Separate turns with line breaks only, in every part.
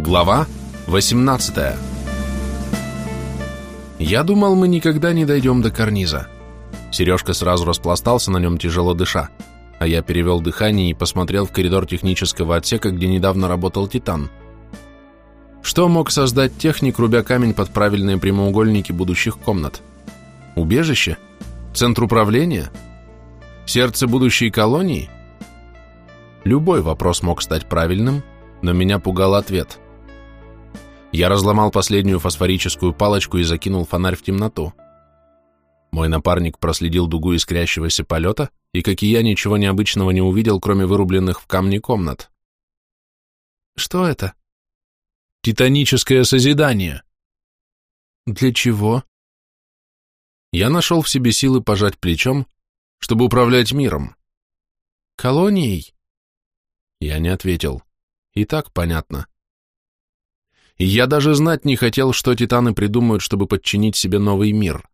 Глава 18 Я думал, мы никогда не дойдем до карниза. Сережка сразу распластался на нем, тяжело дыша, а я перевел дыхание и посмотрел в коридор технического отсека, где недавно работал Титан. Что мог создать техник, рубя камень под правильные прямоугольники будущих комнат? Убежище? Центр управления? Сердце будущей колонии? Любой вопрос мог стать правильным, но меня пугал ответ. Я разломал последнюю фосфорическую палочку и закинул фонарь в темноту. Мой напарник проследил дугу искрящегося полета, и, как и я, ничего необычного не увидел, кроме вырубленных в камне комнат. «Что это?» «Титаническое созидание». «Для чего?» Я нашел в себе силы пожать плечом, чтобы управлять миром. «Колонией?» Я не ответил. И так понятно. Я даже знать не хотел, что титаны придумают, чтобы подчинить себе новый мир.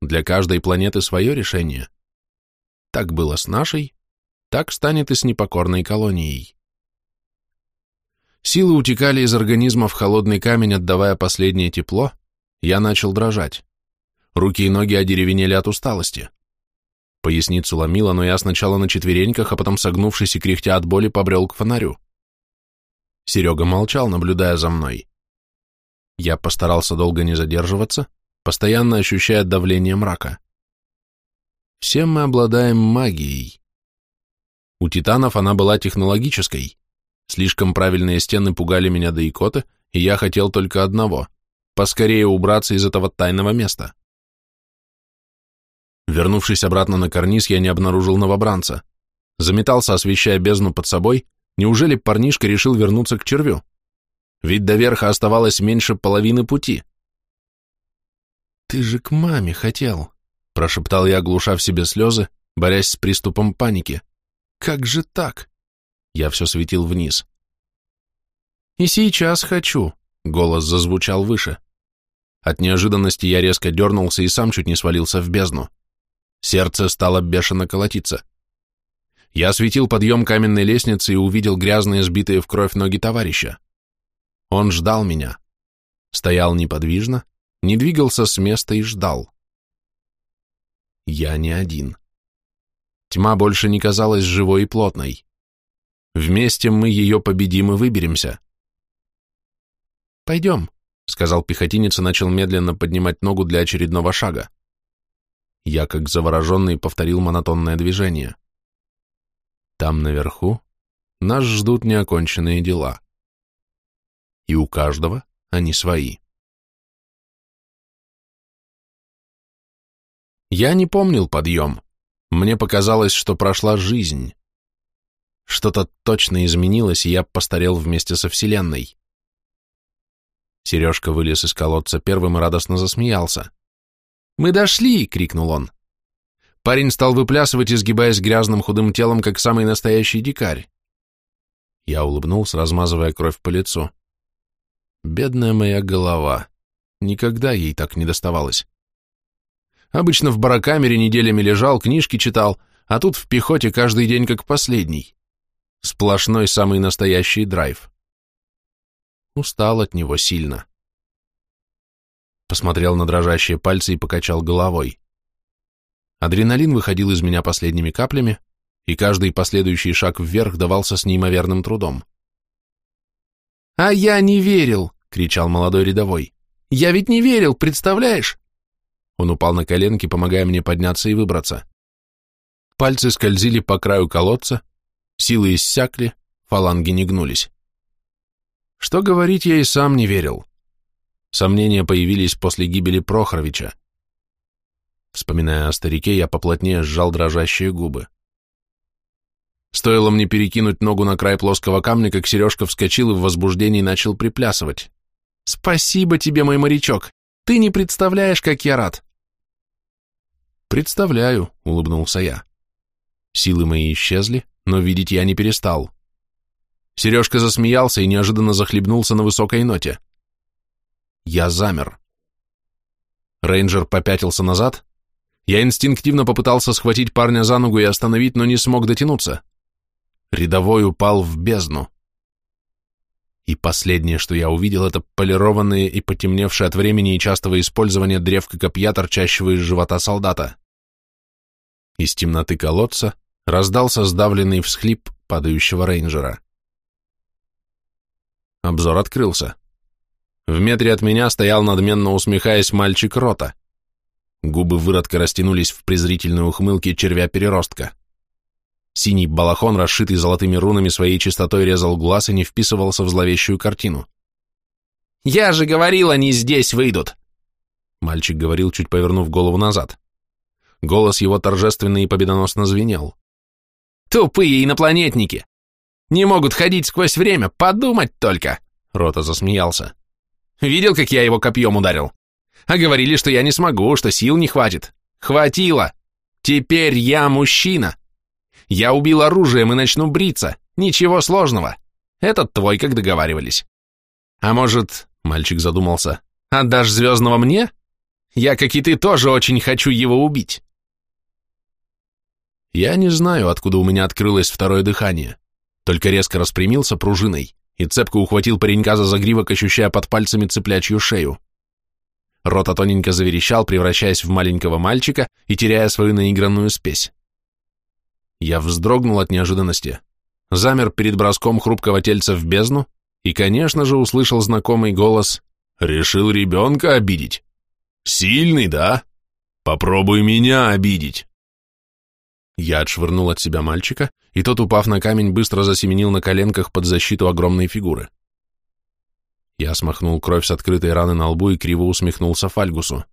Для каждой планеты свое решение. Так было с нашей, так станет и с непокорной колонией. Силы утекали из организма в холодный камень, отдавая последнее тепло, я начал дрожать. Руки и ноги одеревенели от усталости. Поясницу ломило, но я сначала на четвереньках, а потом, согнувшись и кряхтя от боли, побрел к фонарю. Серега молчал, наблюдая за мной. Я постарался долго не задерживаться, постоянно ощущая давление мрака. Все мы обладаем магией. У титанов она была технологической. Слишком правильные стены пугали меня до икоты, и я хотел только одного — поскорее убраться из этого тайного места. Вернувшись обратно на карниз, я не обнаружил новобранца. Заметался, освещая бездну под собой. Неужели парнишка решил вернуться к червю? Ведь до верха оставалось меньше половины пути. «Ты же к маме хотел», — прошептал я, глуша в себе слезы, борясь с приступом паники. «Как же так?» Я все светил вниз. «И сейчас хочу», — голос зазвучал выше. От неожиданности я резко дернулся и сам чуть не свалился в бездну. Сердце стало бешено колотиться. Я осветил подъем каменной лестницы и увидел грязные, сбитые в кровь ноги товарища. Он ждал меня. Стоял неподвижно, не двигался с места и ждал. Я не один. Тьма больше не казалась живой и плотной. Вместе мы ее победим и выберемся. «Пойдем», — сказал пехотинец и начал медленно поднимать ногу для очередного шага. Я, как завороженный, повторил монотонное движение. Там наверху нас ждут неоконченные дела. И у каждого они свои. Я не помнил подъем. Мне показалось, что прошла жизнь. Что-то точно изменилось, и я постарел вместе со Вселенной. Сережка вылез из колодца первым и радостно засмеялся. «Мы дошли!» — крикнул он. Парень стал выплясывать, изгибаясь грязным худым телом, как самый настоящий дикарь. Я улыбнулся, размазывая кровь по лицу. Бедная моя голова. Никогда ей так не доставалось. Обычно в барокамере неделями лежал, книжки читал, а тут в пехоте каждый день как последний. Сплошной самый настоящий драйв. Устал от него сильно посмотрел на дрожащие пальцы и покачал головой. Адреналин выходил из меня последними каплями, и каждый последующий шаг вверх давался с неимоверным трудом. «А я не верил!» — кричал молодой рядовой. «Я ведь не верил, представляешь?» Он упал на коленки, помогая мне подняться и выбраться. Пальцы скользили по краю колодца, силы иссякли, фаланги не гнулись. Что говорить, я и сам не верил. Сомнения появились после гибели Прохоровича. Вспоминая о старике, я поплотнее сжал дрожащие губы. Стоило мне перекинуть ногу на край плоского камня, как Сережка вскочил и в возбуждении начал приплясывать. «Спасибо тебе, мой морячок! Ты не представляешь, как я рад!» «Представляю», — улыбнулся я. Силы мои исчезли, но видеть я не перестал. Сережка засмеялся и неожиданно захлебнулся на высокой ноте. Я замер. Рейнджер попятился назад. Я инстинктивно попытался схватить парня за ногу и остановить, но не смог дотянуться. Рядовой упал в бездну. И последнее, что я увидел, это полированные и потемневшие от времени и частого использования древка копья, торчащего из живота солдата. Из темноты колодца раздался сдавленный всхлип падающего рейнджера. Обзор открылся. В метре от меня стоял надменно усмехаясь мальчик Рота. Губы выродка растянулись в презрительной ухмылке червя-переростка. Синий балахон, расшитый золотыми рунами, своей чистотой резал глаз и не вписывался в зловещую картину. «Я же говорил, они здесь выйдут!» Мальчик говорил, чуть повернув голову назад. Голос его торжественно и победоносно звенел. «Тупые инопланетники! Не могут ходить сквозь время, подумать только!» Рота засмеялся. «Видел, как я его копьем ударил? А говорили, что я не смогу, что сил не хватит. Хватило! Теперь я мужчина!» Я убил оружием и начну бриться. Ничего сложного. Этот твой, как договаривались. А может, мальчик задумался, отдашь звездного мне? Я, как и ты, тоже очень хочу его убить. Я не знаю, откуда у меня открылось второе дыхание. Только резко распрямился пружиной и цепко ухватил паренька за загривок, ощущая под пальцами цыплячью шею. Рота тоненько заверещал, превращаясь в маленького мальчика и теряя свою наигранную спесь. Я вздрогнул от неожиданности, замер перед броском хрупкого тельца в бездну и, конечно же, услышал знакомый голос «Решил ребенка обидеть? Сильный, да? Попробуй меня обидеть!» Я отшвырнул от себя мальчика, и тот, упав на камень, быстро засеменил на коленках под защиту огромной фигуры. Я смахнул кровь с открытой раны на лбу и криво усмехнулся Фальгусу.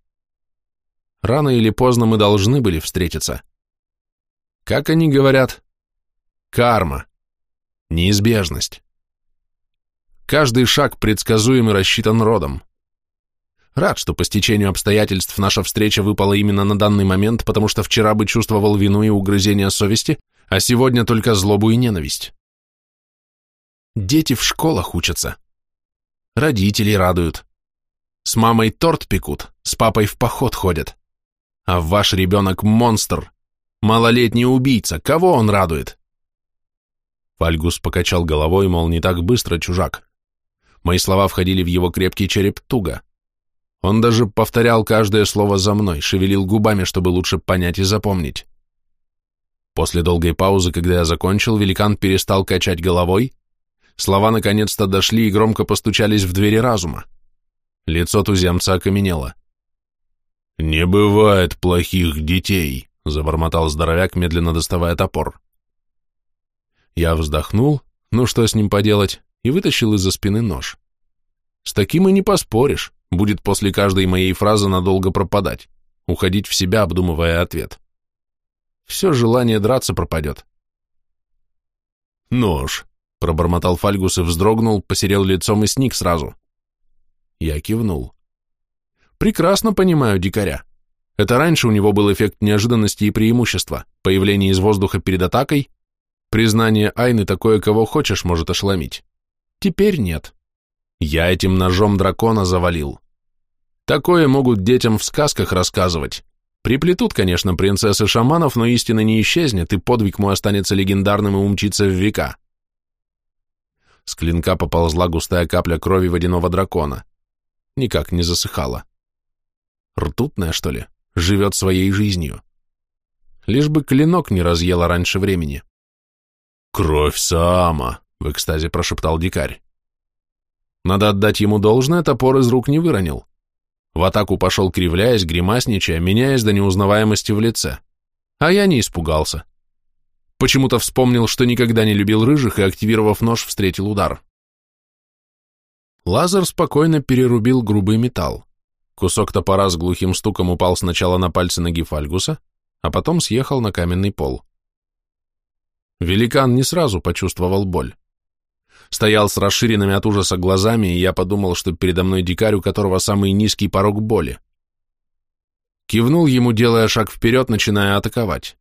Рано или поздно мы должны были встретиться. Как они говорят? Карма. Неизбежность. Каждый шаг предсказуем и рассчитан родом. Рад, что по стечению обстоятельств наша встреча выпала именно на данный момент, потому что вчера бы чувствовал вину и угрызение совести, а сегодня только злобу и ненависть. Дети в школах учатся. Родители радуют. С мамой торт пекут, с папой в поход ходят. А ваш ребенок монстр, Малолетний убийца, кого он радует? Фальгус покачал головой, мол, не так быстро, чужак. Мои слова входили в его крепкий череп туго. Он даже повторял каждое слово за мной, шевелил губами, чтобы лучше понять и запомнить. После долгой паузы, когда я закончил, великан перестал качать головой, слова наконец-то дошли и громко постучались в двери разума. Лицо туземца окаменело. «Не бывает плохих детей», — забормотал здоровяк, медленно доставая топор. Я вздохнул, ну что с ним поделать, и вытащил из-за спины нож. С таким и не поспоришь, будет после каждой моей фразы надолго пропадать, уходить в себя, обдумывая ответ. Все желание драться пропадет. «Нож», — пробормотал Фальгус и вздрогнул, посерел лицом и сник сразу. Я кивнул. «Прекрасно понимаю дикаря. Это раньше у него был эффект неожиданности и преимущества, появление из воздуха перед атакой, признание Айны такое, кого хочешь, может ошеломить. Теперь нет. Я этим ножом дракона завалил. Такое могут детям в сказках рассказывать. Приплетут, конечно, принцессы шаманов, но истина не исчезнет, и подвиг мой останется легендарным и умчится в века. С клинка поползла густая капля крови водяного дракона. Никак не засыхала. Ртутная, что ли? живет своей жизнью. Лишь бы клинок не разъела раньше времени. «Кровь Саама!» — в экстазе прошептал дикарь. Надо отдать ему должное, топор из рук не выронил. В атаку пошел кривляясь, гримасничая, меняясь до неузнаваемости в лице. А я не испугался. Почему-то вспомнил, что никогда не любил рыжих и, активировав нож, встретил удар. Лазер спокойно перерубил грубый металл. Кусок топора с глухим стуком упал сначала на пальцы ноги Фальгуса, а потом съехал на каменный пол. Великан не сразу почувствовал боль. Стоял с расширенными от ужаса глазами, и я подумал, что передо мной дикарь, у которого самый низкий порог боли. Кивнул ему, делая шаг вперед, начиная атаковать.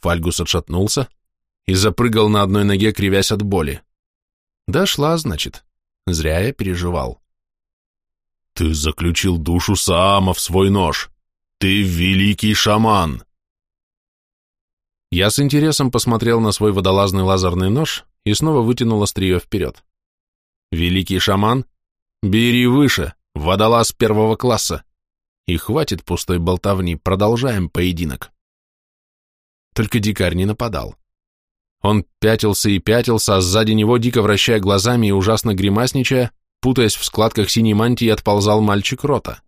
Фальгус отшатнулся и запрыгал на одной ноге, кривясь от боли. Дошла, значит. Зря я переживал. Ты заключил душу Саама в свой нож. Ты великий шаман. Я с интересом посмотрел на свой водолазный лазерный нож и снова вытянул острие вперед. Великий шаман? Бери выше, водолаз первого класса. И хватит пустой болтовни, продолжаем поединок. Только дикарь не нападал. Он пятился и пятился, а сзади него, дико вращая глазами и ужасно гримасничая, путаясь в складках синей мантии, отползал мальчик рота.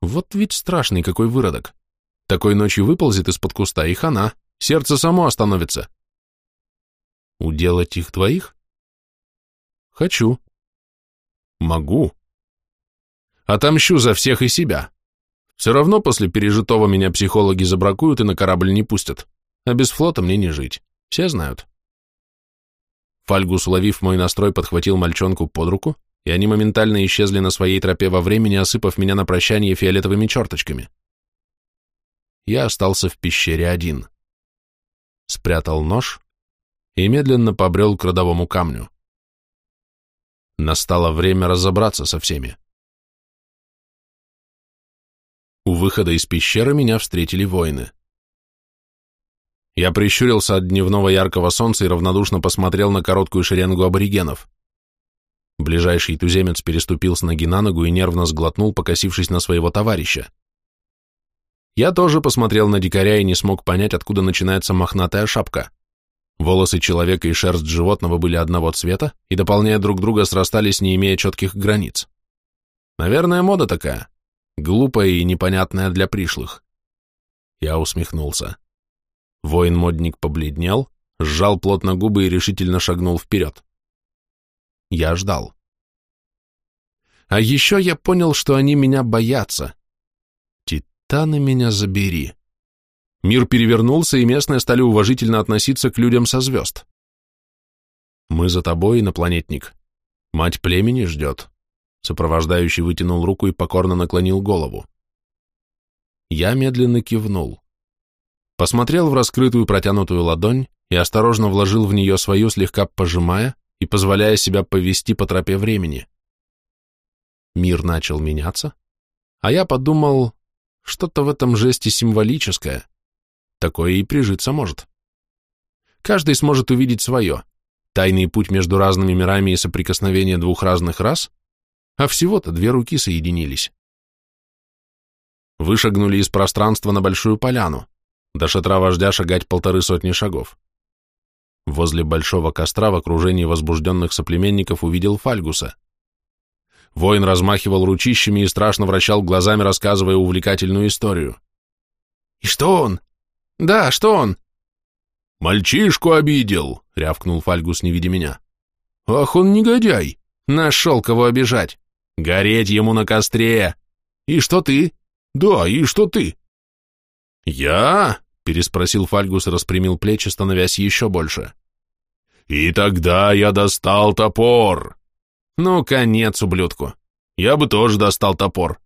Вот ведь страшный какой выродок. Такой ночью выползет из-под куста, и хана, сердце само остановится. Уделать их двоих? Хочу. Могу. Отомщу за всех и себя. Все равно после пережитого меня психологи забракуют и на корабль не пустят, а без флота мне не жить. Все знают. Фальгус, уловив мой настрой, подхватил мальчонку под руку, и они моментально исчезли на своей тропе во времени, осыпав меня на прощание фиолетовыми черточками. Я остался в пещере один. Спрятал нож и медленно побрел к родовому камню. Настало время разобраться со всеми. У выхода из пещеры меня встретили воины. Я прищурился от дневного яркого солнца и равнодушно посмотрел на короткую шеренгу аборигенов. Ближайший туземец переступил с ноги на ногу и нервно сглотнул, покосившись на своего товарища. Я тоже посмотрел на дикаря и не смог понять, откуда начинается мохнатая шапка. Волосы человека и шерсть животного были одного цвета и, дополняя друг друга, срастались, не имея четких границ. Наверное, мода такая, глупая и непонятная для пришлых. Я усмехнулся. Воин-модник побледнел, сжал плотно губы и решительно шагнул вперед. Я ждал. А еще я понял, что они меня боятся. Титаны меня забери. Мир перевернулся, и местные стали уважительно относиться к людям со звезд. «Мы за тобой, инопланетник. Мать племени ждет». Сопровождающий вытянул руку и покорно наклонил голову. Я медленно кивнул посмотрел в раскрытую протянутую ладонь и осторожно вложил в нее свою, слегка пожимая и позволяя себя повести по тропе времени. Мир начал меняться, а я подумал, что-то в этом жесте символическое, такое и прижиться может. Каждый сможет увидеть свое, тайный путь между разными мирами и соприкосновение двух разных рас, а всего-то две руки соединились. Вышагнули из пространства на большую поляну. До шатра вождя шагать полторы сотни шагов. Возле большого костра в окружении возбужденных соплеменников увидел Фальгуса. Воин размахивал ручищами и страшно вращал глазами, рассказывая увлекательную историю. «И что он?» «Да, что он?» «Мальчишку обидел!» — рявкнул Фальгус, не видя меня. «Ах, он негодяй! Нашел кого обижать! Гореть ему на костре! И что ты? Да, и что ты?» «Я?» переспросил Фальгус и распрямил плечи, становясь еще больше. «И тогда я достал топор!» «Ну, конец, ублюдку! Я бы тоже достал топор.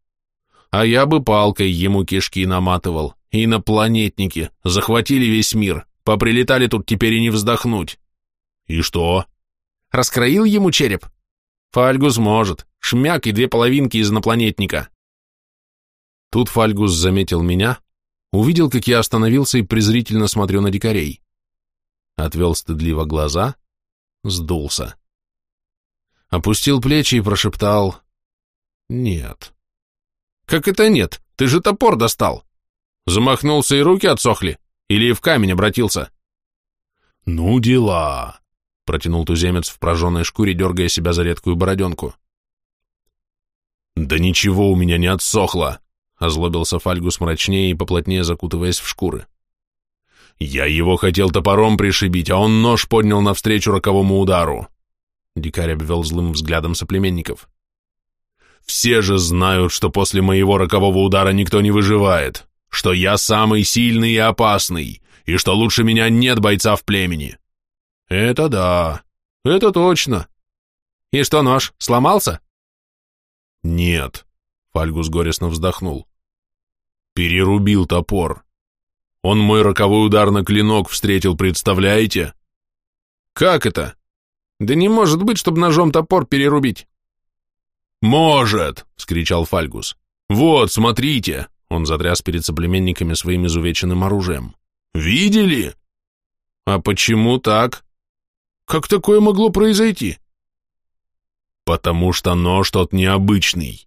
А я бы палкой ему кишки наматывал. Инопланетники захватили весь мир, поприлетали тут теперь и не вздохнуть. И что?» «Раскроил ему череп?» «Фальгус может. Шмяк и две половинки из инопланетника». Тут Фальгус заметил меня, увидел, как я остановился и презрительно смотрю на дикарей. Отвел стыдливо глаза, сдулся. Опустил плечи и прошептал «Нет». «Как это нет? Ты же топор достал!» Замахнулся и руки отсохли? Или в камень обратился?» «Ну, дела!» — протянул туземец в прожженной шкуре, дергая себя за редкую бороденку. «Да ничего у меня не отсохло!» Озлобился Фальгус мрачнее и поплотнее закутываясь в шкуры. «Я его хотел топором пришибить, а он нож поднял навстречу роковому удару!» Дикарь обвел злым взглядом соплеменников. «Все же знают, что после моего рокового удара никто не выживает, что я самый сильный и опасный, и что лучше меня нет бойца в племени!» «Это да, это точно!» «И что, нож, сломался?» «Нет», — Фальгус горестно вздохнул. Перерубил топор. Он мой роковой удар на клинок встретил, представляете? Как это? Да не может быть, чтобы ножом топор перерубить. Может, скричал Фальгус. Вот, смотрите. Он затряс перед соплеменниками своим изувеченным оружием. Видели? А почему так? Как такое могло произойти?
Потому что нож тот необычный.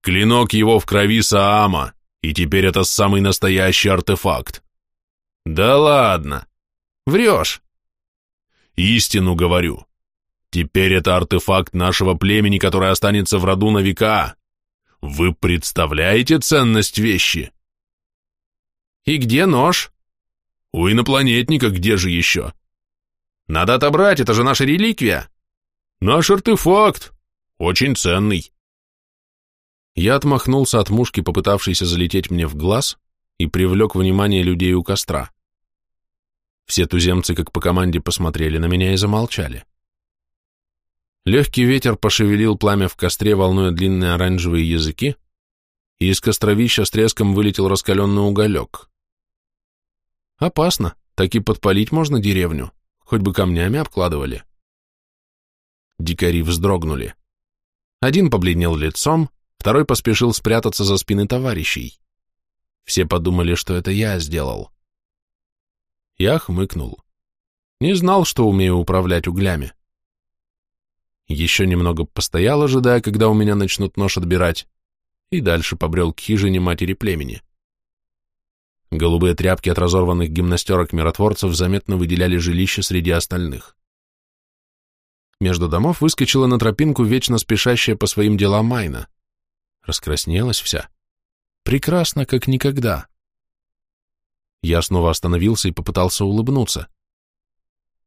Клинок его в крови Саама, и теперь это самый настоящий артефакт. Да ладно. Врешь. Истину говорю. Теперь это артефакт нашего племени, который останется в роду на века. Вы представляете ценность вещи?
И где нож?
У инопланетника где же еще?
Надо отобрать, это же наша реликвия.
Наш артефакт. Очень ценный.
Я отмахнулся от мушки, попытавшейся залететь мне в глаз, и привлек внимание людей у костра. Все туземцы, как по команде, посмотрели на меня и замолчали. Легкий ветер пошевелил пламя в костре, волнуя длинные оранжевые языки, и из костровища с треском вылетел раскаленный уголек. Опасно, так и подпалить можно деревню, хоть бы камнями обкладывали. Дикари вздрогнули. Один побледнел лицом, второй поспешил спрятаться за спины товарищей. Все подумали, что это я сделал. Я хмыкнул. Не знал, что умею управлять углями. Еще немного постоял, ожидая, когда у меня начнут нож отбирать, и дальше побрел к хижине матери племени. Голубые тряпки от разорванных гимнастерок миротворцев заметно выделяли жилище среди остальных. Между домов выскочила на тропинку вечно спешащая по своим делам Майна. Раскраснелась вся. Прекрасно, как никогда. Я снова остановился и попытался улыбнуться.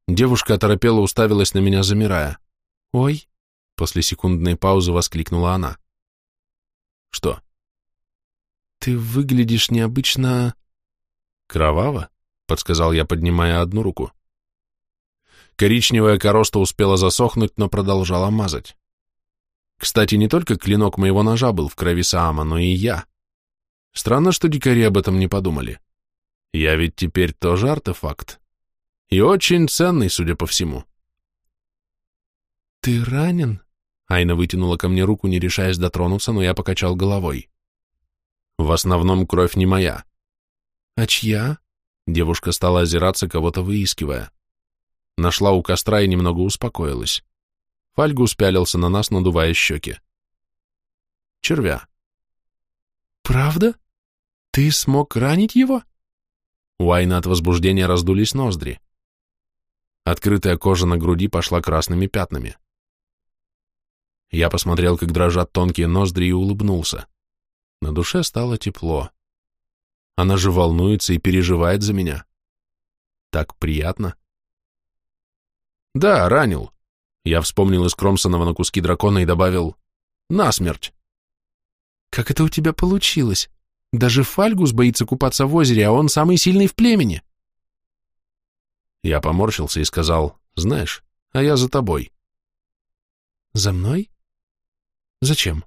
Девушка оторопела уставилась на меня, замирая. «Ой!» — после секундной паузы воскликнула она. «Что?» «Ты выглядишь необычно...» «Кроваво?» — подсказал я, поднимая одну руку. Коричневая короста успела засохнуть, но продолжала мазать. Кстати, не только клинок моего ножа был в крови Саама, но и я. Странно, что дикари об этом не подумали. Я ведь теперь тоже артефакт. И очень ценный, судя по всему. «Ты ранен?» Айна вытянула ко мне руку, не решаясь дотронуться, но я покачал головой. «В основном кровь не моя». «А чья?» Девушка стала озираться, кого-то выискивая. Нашла у костра и немного успокоилась. Фальгус пялился на нас, надувая щеки. «Червя». «Правда? Ты смог ранить его?» У Айны от возбуждения раздулись ноздри. Открытая кожа на груди пошла красными пятнами. Я посмотрел, как дрожат тонкие ноздри и улыбнулся. На душе стало тепло. Она же волнуется и переживает за меня. Так приятно. Да, ранил. Я вспомнил из Кромсонова на куски дракона и добавил «насмерть». Как это у тебя получилось? Даже Фальгус боится купаться в озере, а он самый сильный в племени. Я поморщился и сказал, знаешь, а я за тобой. За мной? Зачем?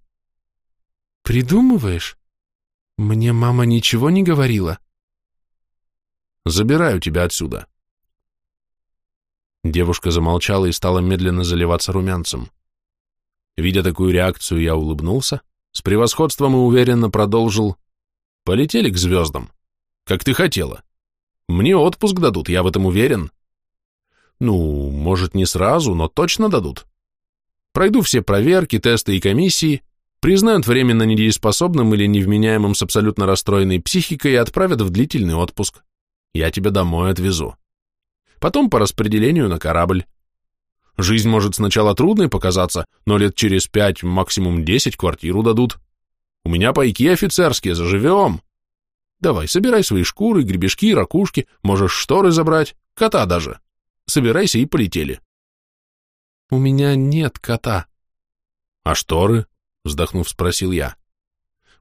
Придумываешь? Мне мама ничего не говорила. Забираю тебя отсюда. Девушка замолчала и стала медленно заливаться румянцем. Видя такую реакцию, я улыбнулся, с превосходством и уверенно продолжил. Полетели к звездам. Как ты хотела. Мне отпуск дадут, я в этом уверен. Ну, может, не сразу, но точно дадут. Пройду все проверки, тесты и комиссии, признают временно недееспособным или невменяемым с абсолютно расстроенной психикой и отправят в длительный отпуск. Я тебя домой отвезу. Потом по распределению на корабль. Жизнь может сначала трудной показаться, но лет через пять, максимум десять квартиру дадут. У меня пайки офицерские, заживем. Давай, собирай свои шкуры, гребешки, ракушки, можешь шторы забрать, кота даже. Собирайся и полетели. «У меня нет кота». «А шторы?» — вздохнув, спросил я.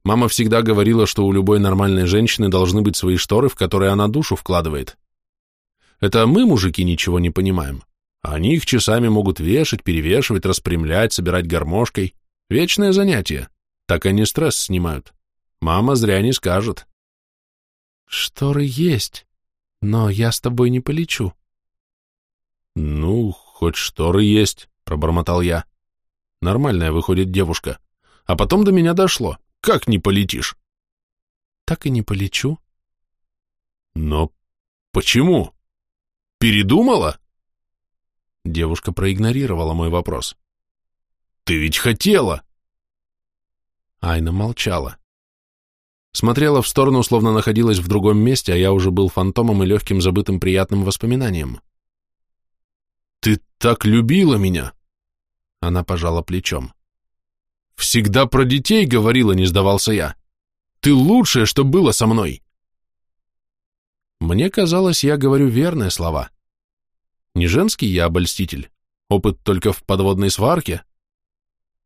Мама всегда говорила, что у любой нормальной женщины должны быть свои шторы, в которые она душу вкладывает. Это мы, мужики, ничего не понимаем. Они их часами могут вешать, перевешивать, распрямлять, собирать гармошкой. Вечное занятие. Так они стресс снимают. Мама зря не скажет. Шторы есть, но я с тобой не полечу. Ну, «Хоть шторы есть», — пробормотал я. Нормальная выходит девушка. А потом до меня дошло. Как не полетишь? Так и не полечу. Но почему? Передумала? Девушка проигнорировала мой вопрос.
Ты ведь хотела!»
Айна молчала. Смотрела в сторону, словно находилась в другом месте, а я уже был фантомом и легким забытым приятным воспоминанием.
«Ты так любила меня!»
Она пожала плечом.
«Всегда про детей говорила, не сдавался я. Ты лучшее, что было со мной!»
Мне казалось, я говорю верные слова. Не женский я обольститель, опыт только в подводной сварке.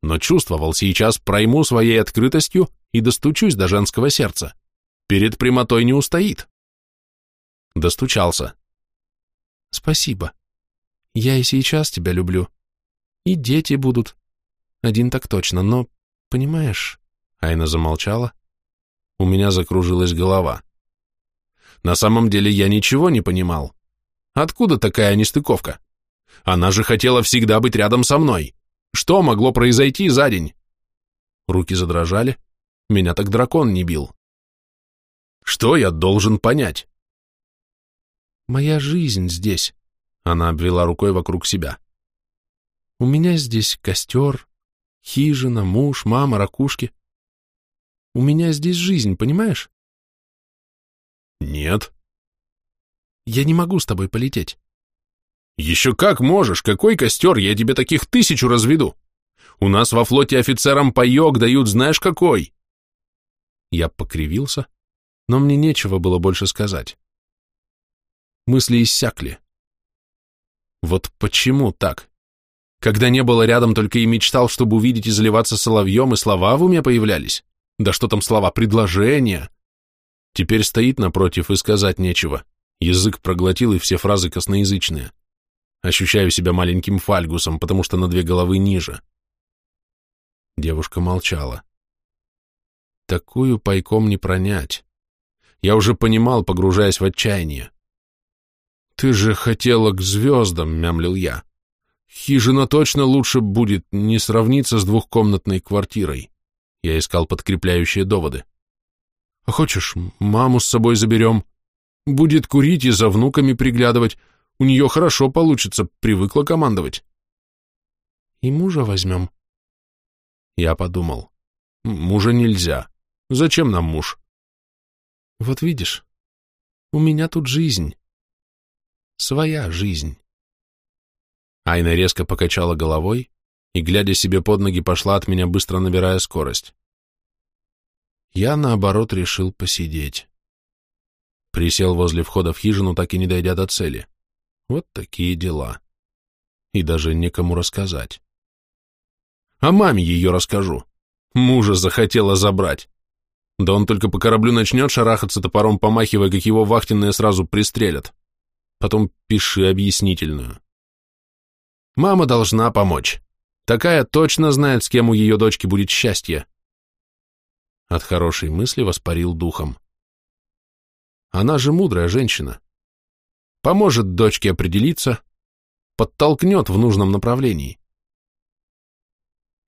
Но чувствовал, сейчас пройму своей открытостью и достучусь до женского сердца. Перед прямотой не устоит. Достучался. Спасибо. Я и сейчас тебя люблю. И дети будут. Один так точно, но, понимаешь... Айна замолчала. У меня закружилась голова. На самом деле я ничего не понимал. Откуда такая нестыковка? Она же хотела всегда быть рядом со мной. Что могло произойти за день? Руки задрожали. Меня так дракон не бил. Что я должен понять? Моя жизнь здесь. Она обвела рукой вокруг себя. У меня здесь костер, хижина, муж, мама, ракушки. У меня здесь жизнь, понимаешь?
Нет.
Я не могу с тобой полететь.
Еще как можешь, какой костер, я тебе таких тысячу разведу. У нас во флоте офицерам паек дают знаешь какой.
Я покривился, но мне нечего было больше сказать. Мысли иссякли. Вот почему так? Когда не было рядом, только и мечтал, чтобы увидеть и заливаться соловьем, и слова в уме появлялись. Да что там слова, предложения. Теперь стоит напротив и сказать нечего. Язык проглотил и все фразы косноязычные. Ощущаю себя маленьким фальгусом, потому что на две головы ниже. Девушка молчала. Такую пайком не пронять. Я уже понимал, погружаясь в отчаяние. «Ты же хотела к звездам», — мямлил я. «Хижина точно лучше будет, не сравниться с двухкомнатной квартирой». Я искал подкрепляющие доводы. «А хочешь, маму с собой заберем? Будет курить и за внуками приглядывать. У нее хорошо получится, привыкла командовать». «И мужа возьмем». Я подумал. «Мужа нельзя. Зачем нам муж?» «Вот видишь, у меня тут жизнь. Своя жизнь». Айна резко покачала головой и, глядя себе под ноги, пошла от меня, быстро набирая скорость. Я, наоборот, решил посидеть. Присел возле входа в хижину, так и не дойдя до цели. Вот такие дела. И даже некому рассказать. А маме ее расскажу. Мужа захотела забрать. Да он только по кораблю начнет шарахаться топором, помахивая, как его вахтенные сразу пристрелят. Потом пиши объяснительную. Мама должна помочь. Такая точно знает, с кем у ее дочки будет счастье. От хорошей мысли воспарил духом. Она же мудрая женщина. Поможет дочке определиться, подтолкнет в нужном направлении.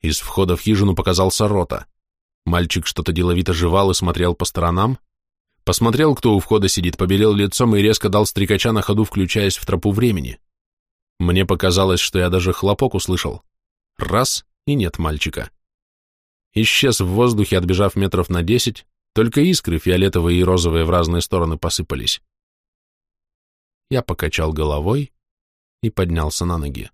Из входа в хижину показался рота. Мальчик что-то деловито жевал и смотрел по сторонам, посмотрел, кто у входа сидит, побелел лицом и резко дал стрекача на ходу, включаясь в тропу времени. Мне показалось, что я даже хлопок услышал. Раз — и нет мальчика. Исчез в воздухе, отбежав метров на десять, только искры фиолетовые и розовые в разные стороны посыпались. Я покачал головой и поднялся на ноги.